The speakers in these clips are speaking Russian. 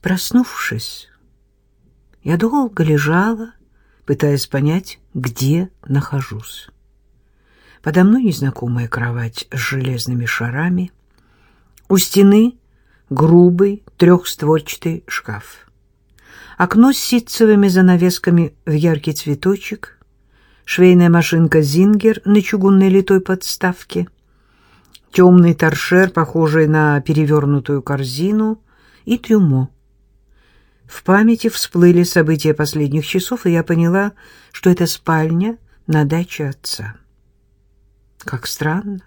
Проснувшись, я долго лежала, пытаясь понять, где нахожусь. Подо мной незнакомая кровать с железными шарами. У стены грубый трехстворчатый шкаф. Окно с ситцевыми занавесками в яркий цветочек, швейная машинка «Зингер» на чугунной литой подставке, темный торшер, похожий на перевернутую корзину, и трюмо. В памяти всплыли события последних часов, и я поняла, что это спальня на даче отца. Как странно.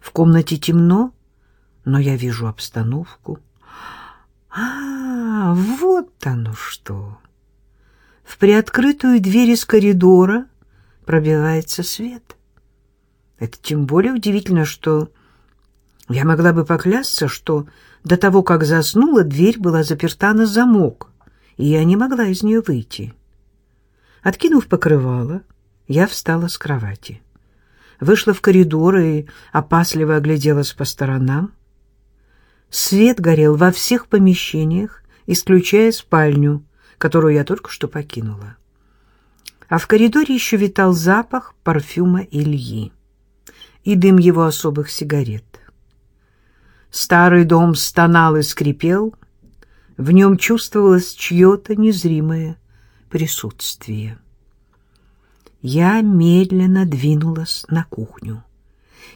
В комнате темно, но я вижу обстановку. А, вот оно что. В приоткрытую дверь из коридора пробивается свет. Это тем более удивительно, что я могла бы поклясться, что до того, как заснула, дверь была заперта на замок, и я не могла из нее выйти. Откинув покрывало, я встала с кровати. Вышла в коридор и опасливо огляделась по сторонам. Свет горел во всех помещениях, исключая спальню, которую я только что покинула. А в коридоре еще витал запах парфюма Ильи и дым его особых сигарет. Старый дом стонал и скрипел, в нем чувствовалось чье-то незримое присутствие. Я медленно двинулась на кухню.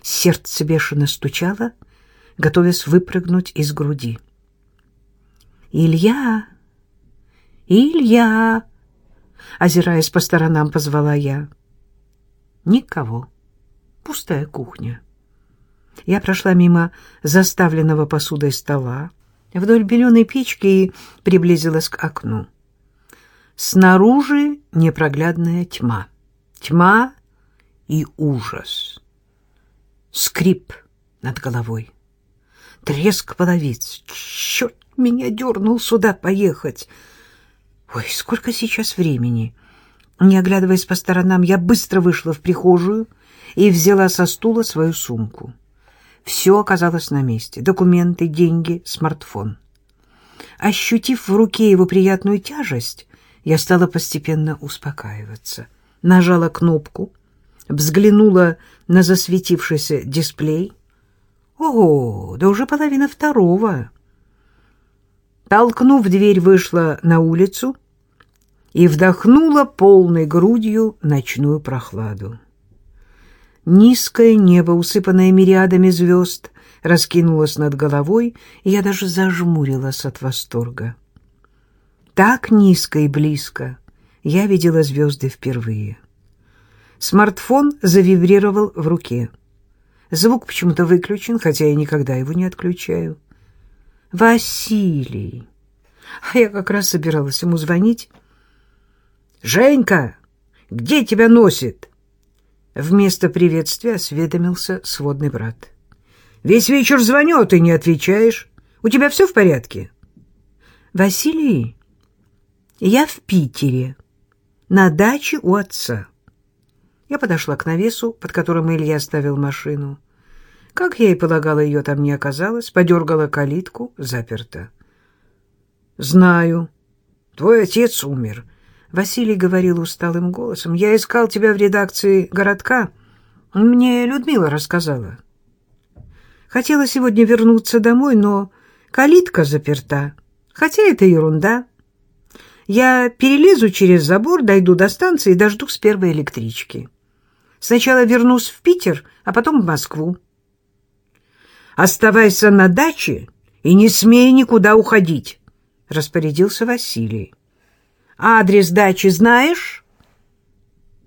Сердце бешено стучало, готовясь выпрыгнуть из груди. «Илья! Илья!» Озираясь по сторонам, позвала я. Никого. Пустая кухня. Я прошла мимо заставленного посудой стола, вдоль беленой печки и приблизилась к окну. Снаружи непроглядная тьма. Тьма и ужас. Скрип над головой. Треск половиц. Черт, меня дернул сюда поехать. Ой, сколько сейчас времени. Не оглядываясь по сторонам, я быстро вышла в прихожую и взяла со стула свою сумку. Все оказалось на месте. Документы, деньги, смартфон. Ощутив в руке его приятную тяжесть, я стала постепенно успокаиваться. Нажала кнопку, взглянула на засветившийся дисплей. Ого, да уже половина второго. Толкнув дверь, вышла на улицу и вдохнула полной грудью ночную прохладу. Низкое небо, усыпанное мириадами звезд, раскинулось над головой, и я даже зажмурилась от восторга. Так низко и близко я видела звезды впервые. Смартфон завибрировал в руке. Звук почему-то выключен, хотя я никогда его не отключаю. «Василий!» А я как раз собиралась ему звонить. «Женька, где тебя носит?» Вместо приветствия осведомился сводный брат. «Весь вечер звоню, а ты не отвечаешь. У тебя все в порядке?» «Василий, я в Питере, на даче у отца». Я подошла к навесу, под которым Илья ставил машину. Как я и полагала, ее там не оказалось. Подергала калитку, заперта. «Знаю. Твой отец умер. Василий говорил усталым голосом. «Я искал тебя в редакции «Городка». Мне Людмила рассказала. Хотела сегодня вернуться домой, но калитка заперта. Хотя это ерунда. Я перелезу через забор, дойду до станции и дождусь первой электрички. Сначала вернусь в Питер, а потом в Москву. «Оставайся на даче и не смей никуда уходить», — распорядился Василий. Адрес дачи знаешь?»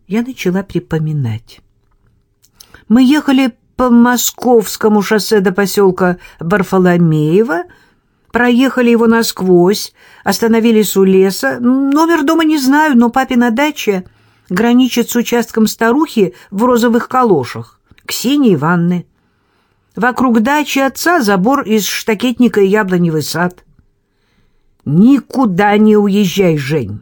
Я начала припоминать. Мы ехали по Московскому шоссе до поселка Барфоломеево, проехали его насквозь, остановились у леса. Номер дома не знаю, но папина дача граничит с участком старухи в розовых калошах, Ксении Ивановны. Вокруг дачи отца забор из штакетника и яблоневый сад. «Никуда не уезжай, Жень.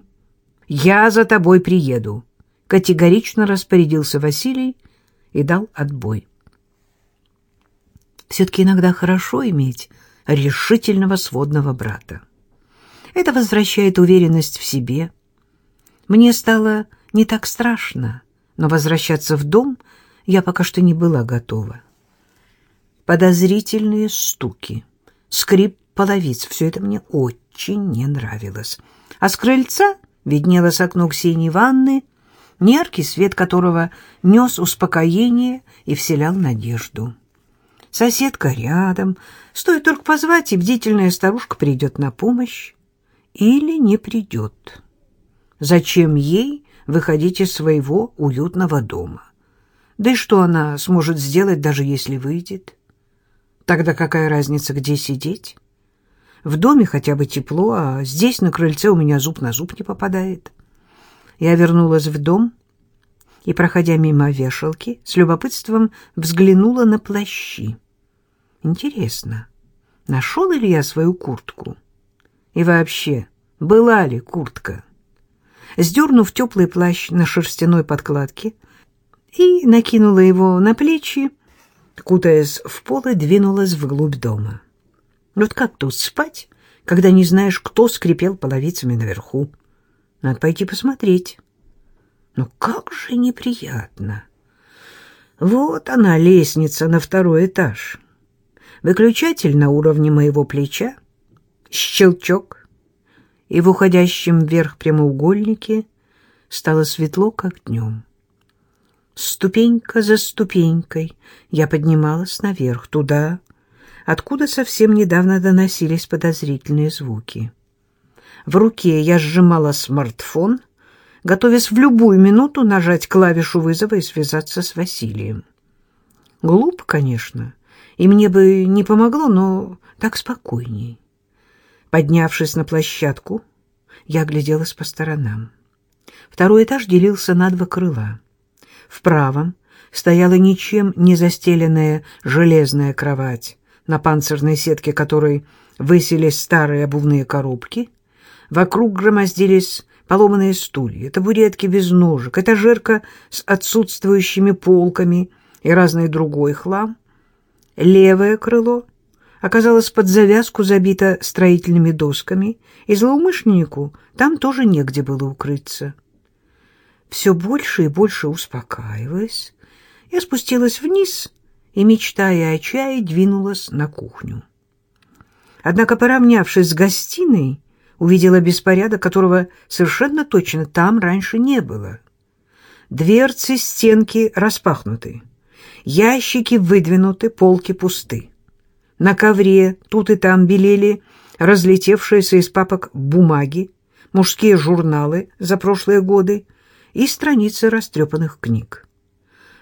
Я за тобой приеду», — категорично распорядился Василий и дал отбой. Все-таки иногда хорошо иметь решительного сводного брата. Это возвращает уверенность в себе. Мне стало не так страшно, но возвращаться в дом я пока что не была готова. Подозрительные стуки, скрип половиц — все это мне очень не нравилось. А с крыльца виднелось окно Ксении ванны, неяркий свет которого нес успокоение и вселял надежду. Соседка рядом, стоит только позвать, и бдительная старушка придет на помощь. Или не придет. Зачем ей выходить из своего уютного дома? Да и что она сможет сделать, даже если выйдет? Тогда какая разница, где сидеть? В доме хотя бы тепло, а здесь на крыльце у меня зуб на зуб не попадает. Я вернулась в дом и, проходя мимо вешалки, с любопытством взглянула на плащи. Интересно, нашел ли я свою куртку? И вообще, была ли куртка? Сдернув теплый плащ на шерстяной подкладке и накинула его на плечи, кутаясь в пол и двинулась вглубь дома. Вот как тут спать, когда не знаешь, кто скрипел половицами наверху? Надо пойти посмотреть. Но как же неприятно. Вот она, лестница на второй этаж. Выключатель на уровне моего плеча, щелчок, и в уходящем вверх прямоугольнике стало светло, как днем. Ступенька за ступенькой я поднималась наверх, туда, откуда совсем недавно доносились подозрительные звуки. В руке я сжимала смартфон, готовясь в любую минуту нажать клавишу вызова и связаться с Василием. Глупо, конечно, и мне бы не помогло, но так спокойней. Поднявшись на площадку, я огляделась по сторонам. Второй этаж делился на два крыла. В правом стояла ничем не застеленная железная кровать, на панцирной сетке которой высились старые обувные коробки, Вокруг громоздились поломанные стулья, табуретки без ножек, этажерка с отсутствующими полками и разный другой хлам. Левое крыло оказалось под завязку забито строительными досками, и злоумышленнику там тоже негде было укрыться. Все больше и больше успокаиваясь, я спустилась вниз и, мечтая о чае, двинулась на кухню. Однако, поравнявшись с гостиной, увидела беспорядок, которого совершенно точно там раньше не было. Дверцы стенки распахнуты, ящики выдвинуты, полки пусты. На ковре тут и там белели разлетевшиеся из папок бумаги, мужские журналы за прошлые годы и страницы растрепанных книг.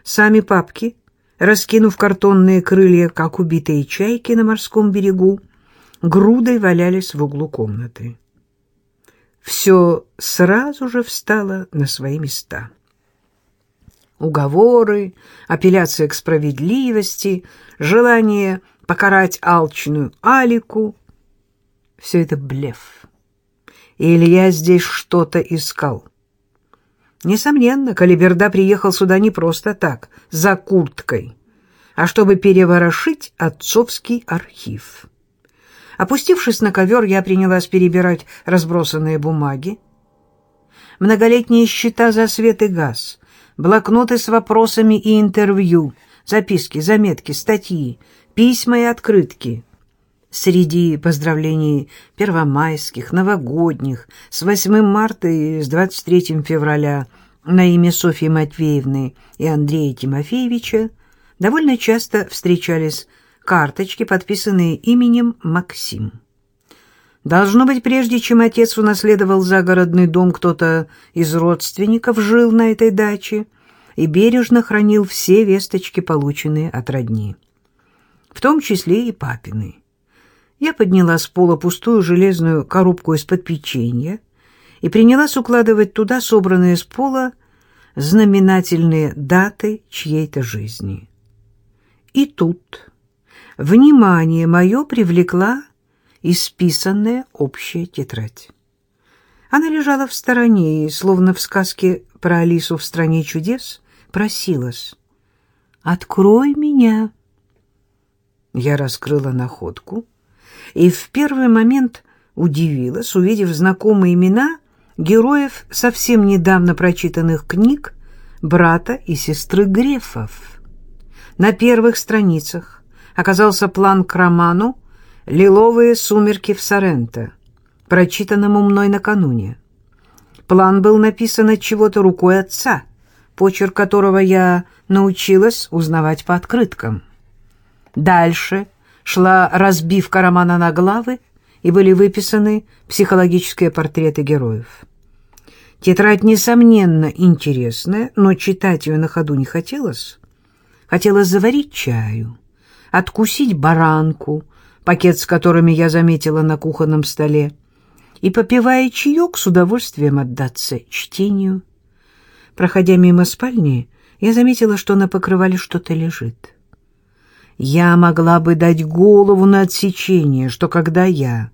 Сами папки, раскинув картонные крылья, как убитые чайки на морском берегу, грудой валялись в углу комнаты все сразу же встало на свои места. Уговоры, апелляция к справедливости, желание покарать алчную Алику — все это блеф. И Илья здесь что-то искал. Несомненно, Калиберда приехал сюда не просто так, за курткой, а чтобы переворошить отцовский архив. Опустившись на ковер, я принялась перебирать разбросанные бумаги. Многолетние счета за свет и газ, блокноты с вопросами и интервью, записки, заметки, статьи, письма и открытки. Среди поздравлений первомайских, новогодних, с 8 марта и с 23 февраля на имя Софьи Матвеевны и Андрея Тимофеевича довольно часто встречались карточки, подписанные именем Максим. Должно быть, прежде чем отец унаследовал загородный дом, кто-то из родственников жил на этой даче и бережно хранил все весточки, полученные от родни, в том числе и папины. Я подняла с пола пустую железную коробку из-под печенья и принялась укладывать туда собранные с пола знаменательные даты чьей-то жизни. И тут внимание мое привлекла исписанная общая тетрадь. Она лежала в стороне и, словно в сказке про Алису в «Стране чудес», просилась «Открой меня». Я раскрыла находку и в первый момент удивилась, увидев знакомые имена героев совсем недавно прочитанных книг брата и сестры Грефов. На первых страницах оказался план к роману «Лиловые сумерки в Соренто», прочитанному мной накануне. План был написан от чего-то рукой отца, почерк которого я научилась узнавать по открыткам. Дальше шла разбивка романа на главы, и были выписаны психологические портреты героев. Тетрадь, несомненно, интересная, но читать ее на ходу не хотелось. Хотелось заварить чаю, откусить баранку, пакет с которыми я заметила на кухонном столе, и, попивая чаек, с удовольствием отдаться чтению. Проходя мимо спальни, я заметила, что на покрывале что-то лежит. Я могла бы дать голову на отсечение, что когда я,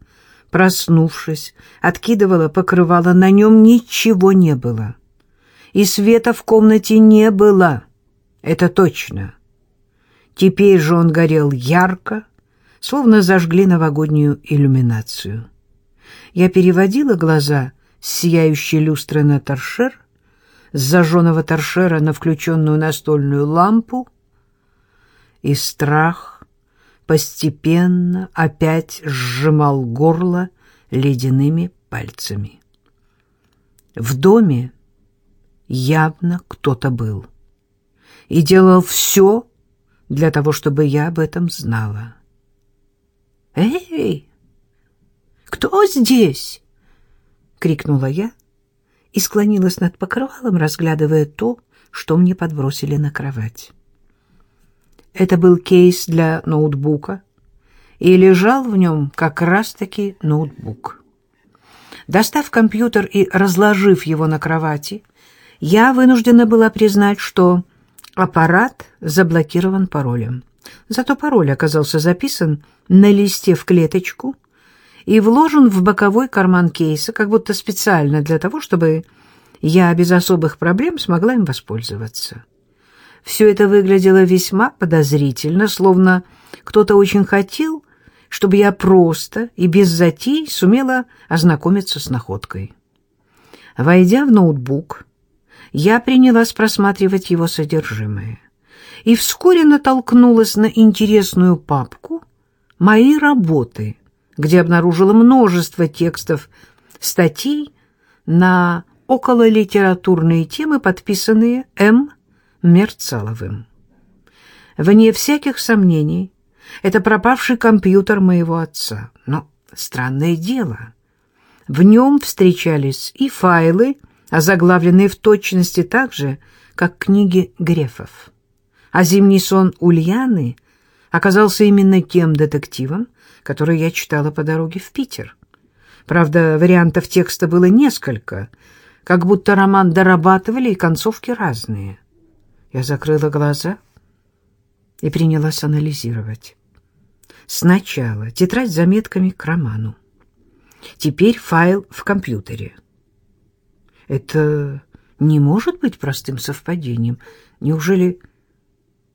проснувшись, откидывала покрывало, на нем ничего не было. И света в комнате не было, это точно. Теперь же он горел ярко, словно зажгли новогоднюю иллюминацию. Я переводила глаза с сияющей люстры на торшер, с зажженного торшера на включенную настольную лампу, и страх постепенно опять сжимал горло ледяными пальцами. В доме явно кто-то был и делал все для того, чтобы я об этом знала. «Эй, кто здесь?» — крикнула я и склонилась над покрывалом, разглядывая то, что мне подбросили на кровать. Это был кейс для ноутбука, и лежал в нем как раз-таки ноутбук. Достав компьютер и разложив его на кровати, я вынуждена была признать, что аппарат заблокирован паролем. Зато пароль оказался записан на листе в клеточку и вложен в боковой карман кейса, как будто специально для того, чтобы я без особых проблем смогла им воспользоваться. Все это выглядело весьма подозрительно, словно кто-то очень хотел, чтобы я просто и без затей сумела ознакомиться с находкой. Войдя в ноутбук, я принялась просматривать его содержимое и вскоре натолкнулась на интересную папку «Мои работы», где обнаружила множество текстов, статей на окололитературные темы, подписанные М. Мерцаловым. Вне всяких сомнений, это пропавший компьютер моего отца. Но странное дело, в нем встречались и файлы, озаглавленные в точности так же, как книги Грефов. А «Зимний сон Ульяны» оказался именно тем детективом, который я читала по дороге в Питер. Правда, вариантов текста было несколько, как будто роман дорабатывали и концовки разные. Я закрыла глаза и принялась анализировать. Сначала тетрадь с заметками к роману. Теперь файл в компьютере. Это не может быть простым совпадением. Неужели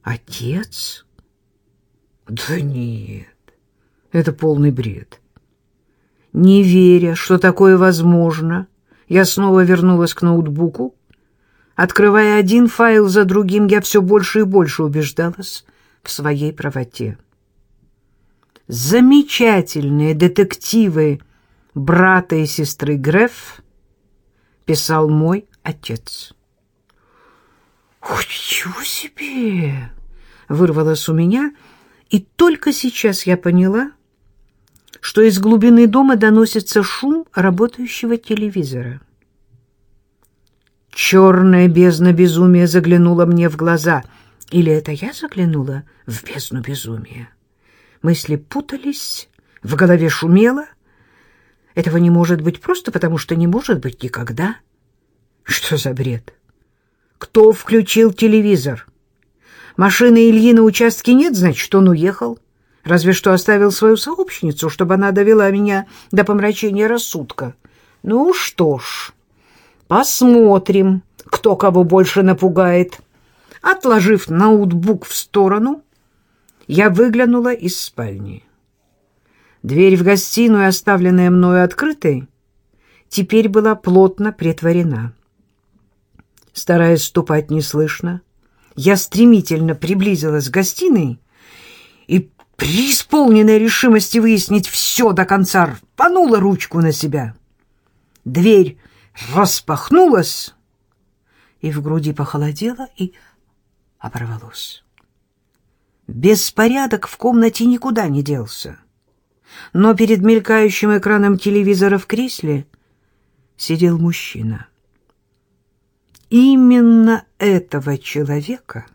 отец? Да нет, это полный бред. Не веря, что такое возможно, я снова вернулась к ноутбуку. Открывая один файл за другим, я все больше и больше убеждалась в своей правоте замечательные детективы брата и сестры Греф писал мой отец. «Чего себе!» — вырвалось у меня, и только сейчас я поняла, что из глубины дома доносится шум работающего телевизора. Черная бездна безумия заглянула мне в глаза. Или это я заглянула в бездну безумия? Мысли путались, в голове шумело. Этого не может быть просто потому, что не может быть никогда. Что за бред? Кто включил телевизор? Машины Ильи на участке нет, значит, он уехал. Разве что оставил свою сообщницу, чтобы она довела меня до помрачения рассудка. Ну что ж, посмотрим, кто кого больше напугает. Отложив ноутбук в сторону, я выглянула из спальни. Дверь в гостиную, оставленная мною открытой, теперь была плотно притворена. Стараясь ступать неслышно, я стремительно приблизилась к гостиной и, преисполненная решимости выяснить все до конца, рванула ручку на себя. Дверь распахнулась, и в груди похолодело и оборвалось. Беспорядок в комнате никуда не делся. Но перед мелькающим экраном телевизора в кресле сидел мужчина. Именно этого человека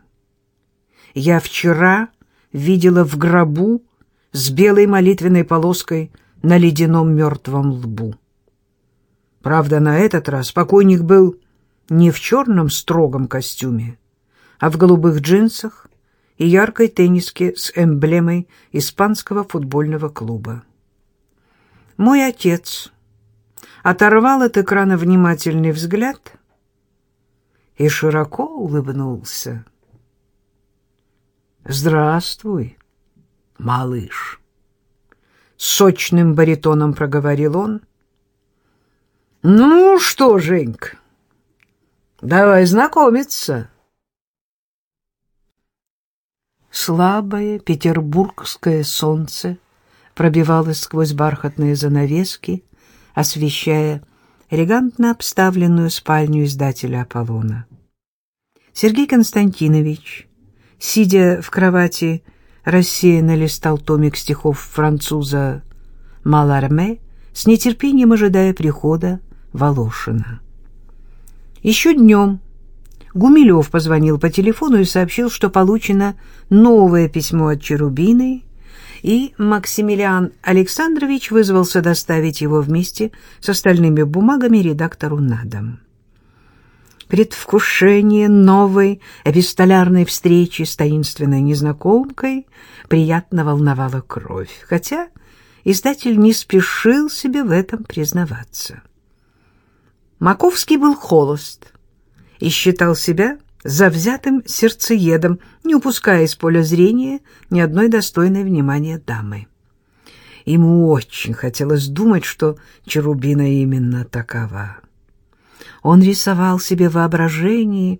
я вчера видела в гробу с белой молитвенной полоской на ледяном мертвом лбу. Правда, на этот раз покойник был не в черном строгом костюме, а в голубых джинсах и яркой тенниске с эмблемой испанского футбольного клуба. Мой отец оторвал от экрана внимательный взгляд и широко улыбнулся. «Здравствуй, малыш!» Сочным баритоном проговорил он. «Ну что, Женька, давай знакомиться!» Слабое петербургское солнце пробивалось сквозь бархатные занавески, освещая элегантно обставленную спальню издателя Аполлона. Сергей Константинович, сидя в кровати, рассеянно листал томик стихов француза Маларме, с нетерпением ожидая прихода Волошина. Еще днем Гумилев позвонил по телефону и сообщил, что получено новое письмо от Черубиной, и Максимилиан Александрович вызвался доставить его вместе с остальными бумагами редактору на дом. Предвкушение новой эпистолярной встречи с таинственной незнакомкой приятно волновало кровь, хотя издатель не спешил себе в этом признаваться. Маковский был холост и считал себя завзятым сердцеедом, не упуская из поля зрения ни одной достойной внимания дамы. Ему очень хотелось думать, что Черубина именно такова. Он рисовал себе воображение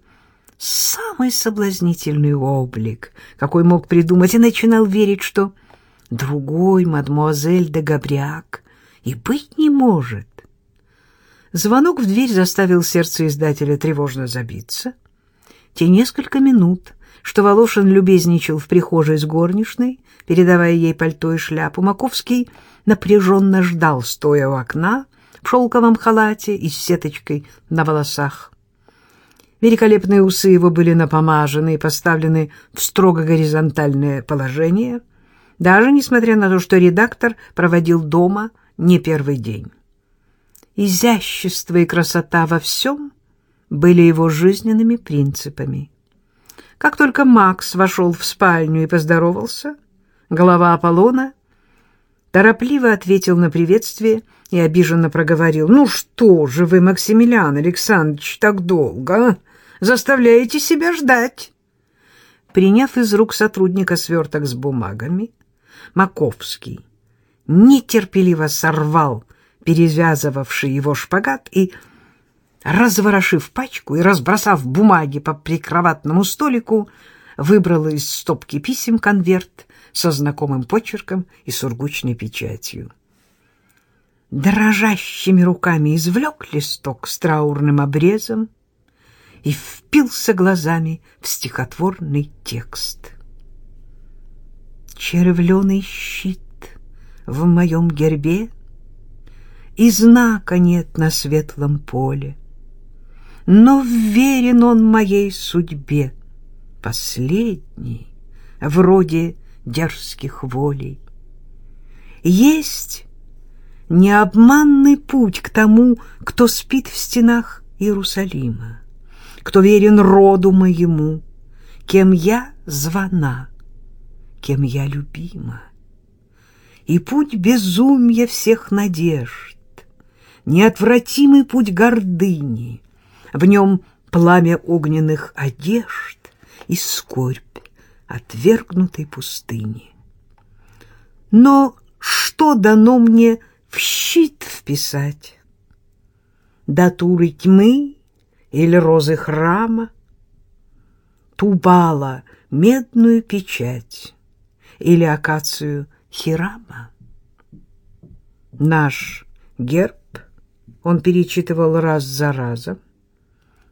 самый соблазнительный облик, какой мог придумать, и начинал верить, что другой мадмуазель де Габряк и быть не может. Звонок в дверь заставил сердце издателя тревожно забиться. Те несколько минут, что Волошин любезничал в прихожей с горничной, передавая ей пальто и шляпу, Маковский напряженно ждал, стоя у окна, в шелковом халате и с сеточкой на волосах. Великолепные усы его были напомажены и поставлены в строго горизонтальное положение, даже несмотря на то, что редактор проводил дома не первый день изящество и красота во всем были его жизненными принципами. Как только Макс вошел в спальню и поздоровался, голова Аполлона торопливо ответил на приветствие и обиженно проговорил. «Ну что же вы, Максимилиан Александрович, так долго, а? Заставляете себя ждать!» Приняв из рук сотрудника сверток с бумагами, Маковский нетерпеливо сорвал перевязывавший его шпагат, и, разворошив пачку и разбросав бумаги по прикроватному столику, выбрала из стопки писем конверт со знакомым почерком и сургучной печатью. Дрожащими руками извлек листок с траурным обрезом и впился глазами в стихотворный текст. «Червленый щит в моем гербе — и знака нет на светлом поле. Но верен он моей судьбе, последний, вроде дерзких волей. Есть необманный путь к тому, кто спит в стенах Иерусалима, кто верен роду моему, кем я звана, кем я любима. И путь безумья всех надежд, неотвратимый путь гордыни, в нем пламя огненных одежд и скорбь отвергнутой пустыни. Но что дано мне в щит вписать? Датуры тьмы или розы храма? Тубала медную печать или акацию хирама? Наш герб он перечитывал раз за разом,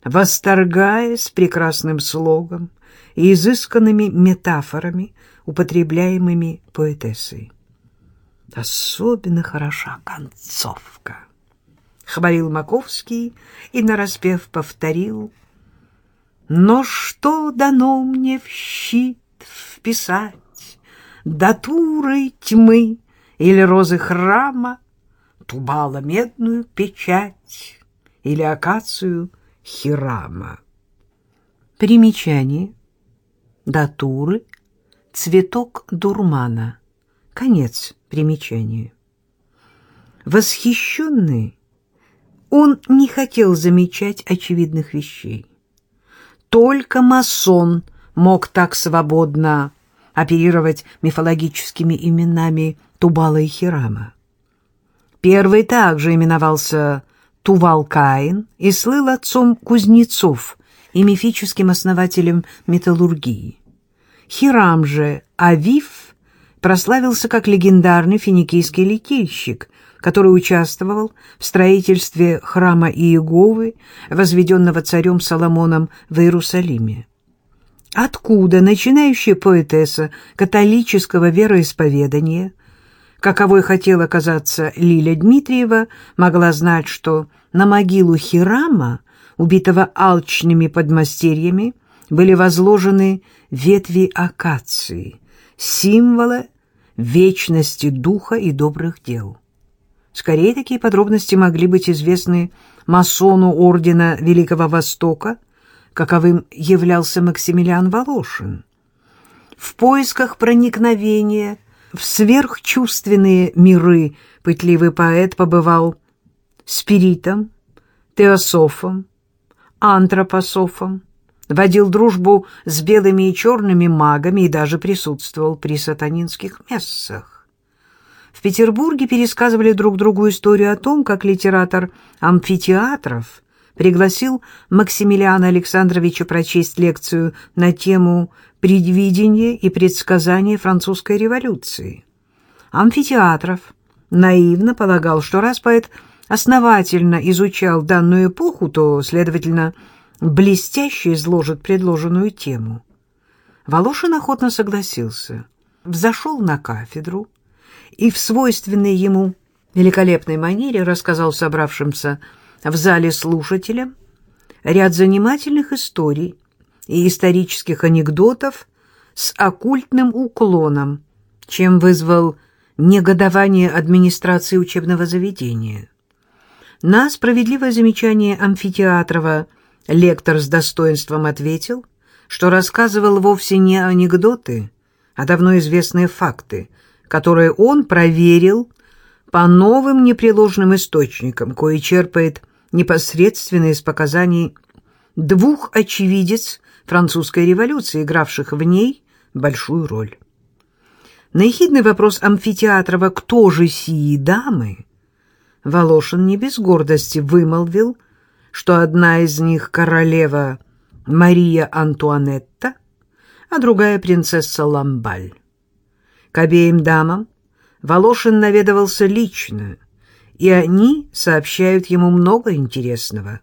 восторгаясь прекрасным слогом и изысканными метафорами, употребляемыми поэтессой. Особенно хороша концовка, — хвалил Маковский и нараспев повторил. Но что дано мне в щит вписать? Датурой тьмы или розы храма, Тубала медную печать или акацию хирама. Примечание. Датуры. Цветок дурмана. Конец примечания. Восхищенный, он не хотел замечать очевидных вещей. Только масон мог так свободно оперировать мифологическими именами Тубала и Хирама. Первый также именовался Тувал-Каин и слыл отцом кузнецов и мифическим основателем металлургии. Хирам же, Авив, прославился как легендарный финикийский литейщик, который участвовал в строительстве храма Иеговы, возведенного царем Соломоном в Иерусалиме. Откуда начинающая поэтесса католического вероисповедания, каковой хотела казаться Лиля Дмитриева, могла знать, что на могилу Хирама, убитого алчными подмастерьями, были возложены ветви акации, символа вечности духа и добрых дел. Скорее, такие подробности могли быть известны масону Ордена Великого Востока, каковым являлся Максимилиан Волошин. В поисках проникновения в сверхчувственные миры пытливый поэт побывал спиритом, теософом, антропософом, водил дружбу с белыми и черными магами и даже присутствовал при сатанинских мессах. В Петербурге пересказывали друг другу историю о том, как литератор амфитеатров пригласил Максимилиана Александровича прочесть лекцию на тему «Предвидение и предсказание французской революции». Амфитеатров наивно полагал, что раз поэт основательно изучал данную эпоху, то, следовательно, блестяще изложит предложенную тему. Волошин охотно согласился, взошел на кафедру и в свойственной ему великолепной манере рассказал собравшимся в зале слушателям ряд занимательных историй и исторических анекдотов с оккультным уклоном, чем вызвал негодование администрации учебного заведения. На справедливое замечание Амфитеатрова – Лектор с достоинством ответил, что рассказывал вовсе не анекдоты, а давно известные факты, которые он проверил по новым непреложным источникам, кое черпает непосредственно из показаний двух очевидец французской революции, игравших в ней большую роль. На ехидный вопрос Амфитеатрова «Кто же сии дамы?» Волошин не без гордости вымолвил – что одна из них королева Мария Антуанетта, а другая принцесса Ламбаль. К обеим дамам Волошин наведывался лично, и они сообщают ему много интересного.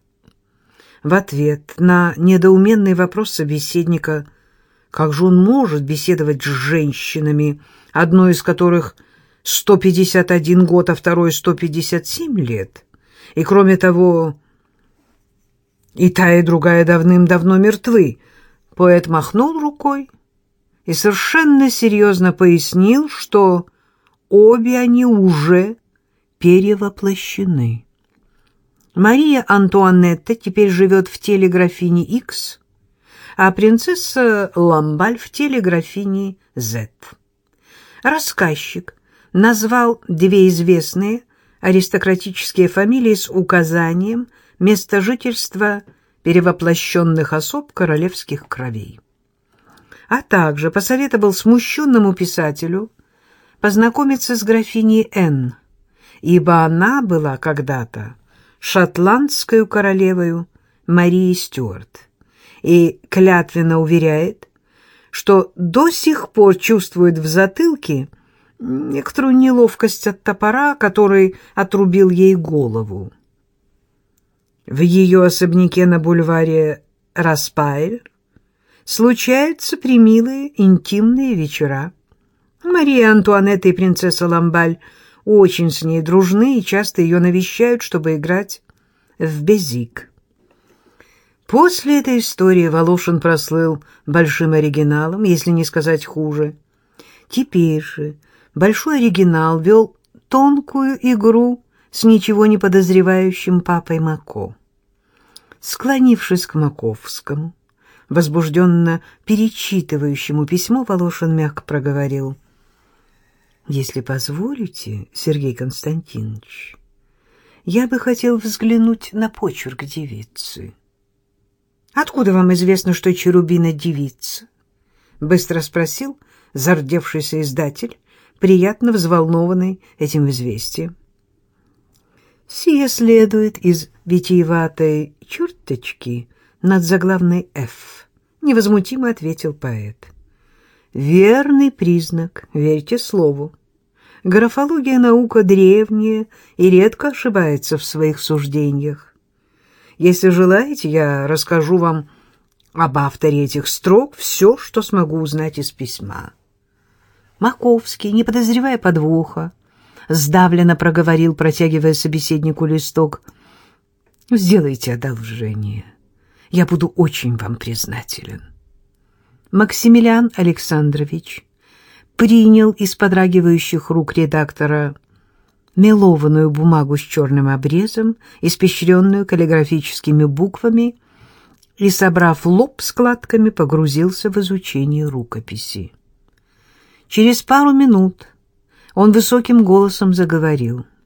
В ответ на недоуменный вопрос собеседника, как же он может беседовать с женщинами, одной из которых 151 год, а второй 157 лет, и, кроме того, и та, и другая давным-давно мертвы. Поэт махнул рукой и совершенно серьезно пояснил, что обе они уже перевоплощены. Мария Антуанетта теперь живет в теле графини Икс, а принцесса Ламбаль в теле графини Зет. Рассказчик назвал две известные аристократические фамилии с указанием – место жительства перевоплощенных особ королевских кровей. А также посоветовал смущенному писателю познакомиться с графиней Н, ибо она была когда-то шотландской королевою Марии Стюарт и клятвенно уверяет, что до сих пор чувствует в затылке некоторую неловкость от топора, который отрубил ей голову. В ее особняке на бульваре Распайль случаются примилые интимные вечера. Мария Антуанетта и принцесса Ламбаль очень с ней дружны и часто ее навещают, чтобы играть в безик. После этой истории Волошин прослыл большим оригиналом, если не сказать хуже. Теперь же большой оригинал вел тонкую игру с ничего не подозревающим папой Мако. Склонившись к Маковскому, возбужденно перечитывающему письмо, Волошин мягко проговорил. «Если позволите, Сергей Константинович, я бы хотел взглянуть на почерк девицы». «Откуда вам известно, что Черубина девица?» — быстро спросил зардевшийся издатель, приятно взволнованный этим известием. Сие следует из витиеватой черточки над заглавной «Ф», — невозмутимо ответил поэт. Верный признак, верьте слову. Графология наука древняя и редко ошибается в своих суждениях. Если желаете, я расскажу вам об авторе этих строк все, что смогу узнать из письма. Маковский, не подозревая подвоха, сдавленно проговорил, протягивая собеседнику листок. «Сделайте одолжение. Я буду очень вам признателен». Максимилиан Александрович принял из подрагивающих рук редактора мелованную бумагу с черным обрезом, испещренную каллиграфическими буквами, и, собрав лоб складками, погрузился в изучение рукописи. Через пару минут он высоким голосом заговорил —